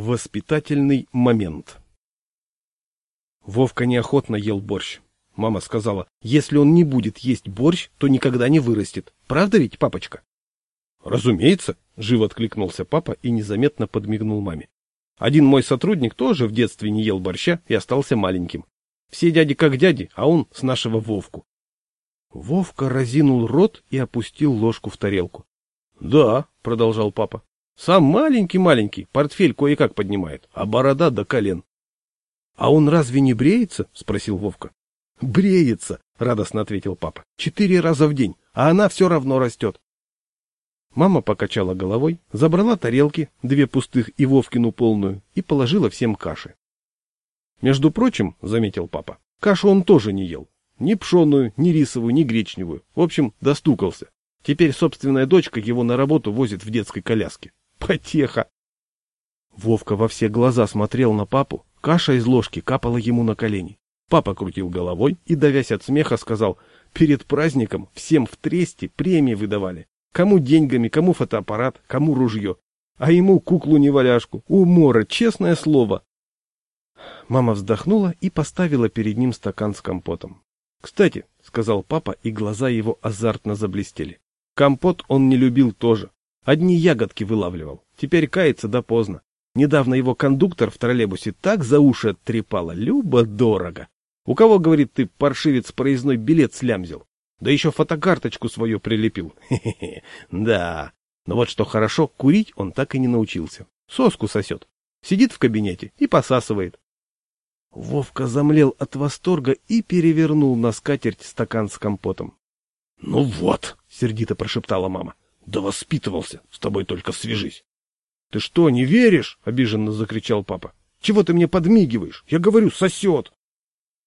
Воспитательный момент Вовка неохотно ел борщ. Мама сказала, если он не будет есть борщ, то никогда не вырастет. Правда ведь, папочка? Разумеется, живо откликнулся папа и незаметно подмигнул маме. Один мой сотрудник тоже в детстве не ел борща и остался маленьким. Все дяди как дяди, а он с нашего Вовку. Вовка разинул рот и опустил ложку в тарелку. — Да, — продолжал папа, сам маленький-маленький, портфель кое-как поднимает, а борода до колен. — А он разве не бреется? — спросил Вовка. — Бреется, — радостно ответил папа. — Четыре раза в день, а она все равно растет. Мама покачала головой, забрала тарелки, две пустых и Вовкину полную, и положила всем каши. Между прочим, — заметил папа, — кашу он тоже не ел. Ни пшеную, ни рисовую, ни гречневую. В общем, достукался. Теперь собственная дочка его на работу возит в детской коляске. Потеха! Вовка во все глаза смотрел на папу, каша из ложки капала ему на колени. Папа крутил головой и, давясь от смеха, сказал, перед праздником всем в тресте премии выдавали. Кому деньгами, кому фотоаппарат, кому ружье. А ему куклу-неваляшку. Умора, честное слово. Мама вздохнула и поставила перед ним стакан с компотом. — Кстати, — сказал папа, и глаза его азартно заблестели. Компот он не любил тоже. Одни ягодки вылавливал. Теперь кается да поздно. Недавно его кондуктор в троллейбусе так за уши оттрепало, любо-дорого. У кого, говорит, ты, паршивец, проездной билет слямзил? Да еще фотокарточку свою прилепил. Хе-хе-хе, да. Но вот что хорошо, курить он так и не научился. Соску сосет. Сидит в кабинете и посасывает. Вовка замлел от восторга и перевернул на скатерть стакан с компотом. — Ну вот, — сердито прошептала мама. Да воспитывался, с тобой только свяжись. — Ты что, не веришь? — обиженно закричал папа. — Чего ты мне подмигиваешь? Я говорю, сосет.